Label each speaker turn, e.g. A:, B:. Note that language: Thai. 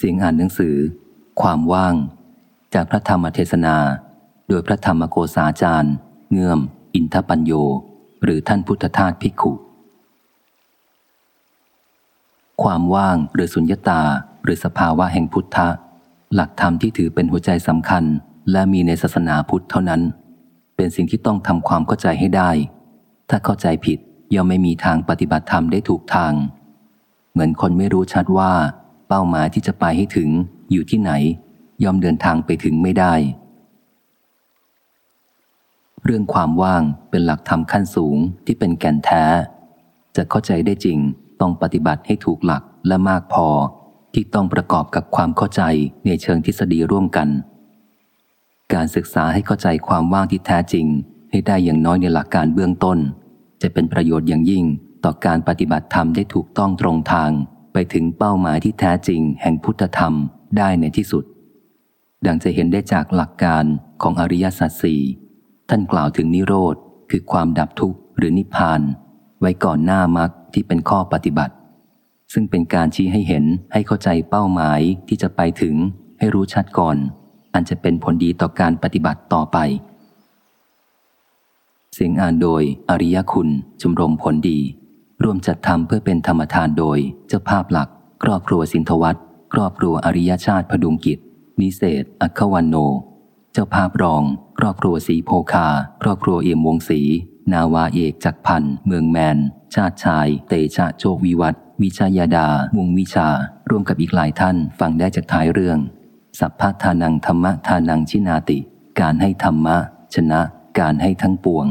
A: เสียงอ่านหนังสือ ความว่าง จากพระธรรมเทศนา โดยพระธรรมโกษาจารย์ เงื่อม อินทปัญโย หรือท่านพุทธทาสภิกขุ ความว่างหรือสุญญตา หรือสภาวะแห่งพุทธะ หลักธรรมที่ถือเป็นหัวใจสำคัญ และมีในศาสนาพุทธเท่านั้น เป็นสิ่งที่ต้องทำความเข้าใจให้ได้ ถ้าเข้าใจผิดย่อมไม่มีทางปฏิบัติธรรมได้ถูกทาง เหมือนคนไม่รู้ชัดว่า เป้าหมายที่จะไปให้ถึงอยู่ที่ไหน ยอมเดินทางไปถึงไม่ได้ เรื่องความว่างเป็นหลักธรรมขั้นสูงที่เป็นแก่นแท้ จะเข้าใจได้จริงต้องปฏิบัติให้ถูกหลักและมากพอ ที่ต้องประกอบกับความเข้าใจในเชิงทฤษฎีร่วมกัน การศึกษาให้เข้าใจความว่างที่แท้จริง ให้ได้อย่างน้อยในหลักการเบื้องต้น จะเป็นประโยชน์อย่างยิ่งต่อการปฏิบัติธรรมได้ถูกต้องตรงทาง ถึงเป้าหมายที่แท้จริงแห่งพุทธธรรมได้ในที่สุด ดังจะเห็นได้จากหลักการของอริยสัจสี่ท่านกล่าวถึงนิโรธคือความดับทุกข์หรือนิพพาน ไว้ก่อนหน้ามรรคที่เป็นข้อปฏิบัติ ซึ่งเป็นการชี้ให้เห็นให้เข้าใจเป้าหมายที่จะไปถึงให้รู้ชัดก่อน อันจะเป็นผลดีต่อการปฏิบัติต่อไป เสียงอ่านโดยอริยคุณชมรมผลดี ร่วมจัดทำเพื่อเป็นธรรมทานโดย เจ้าภาพหลัก ครอบครัวสินทวัตครอบครัวอริยชาติพดุงกิจ นิเศษ อัควันโน เจ้าภาพรอง ครอบครัวสีโพคา ครอบครัวเอี่ยมวงศรีนาวาเอกจักพันเมืองแมน ชาติชาย เตชะโชควิวัตวิชายาดาวงวิชา ร่วมกับอีกหลายท่านฟังได้จากท้ายเรื่อง สัพพทานังธรรมทานังชินาติ การให้ธรรมะ ชนะ การให้ทั้งปวง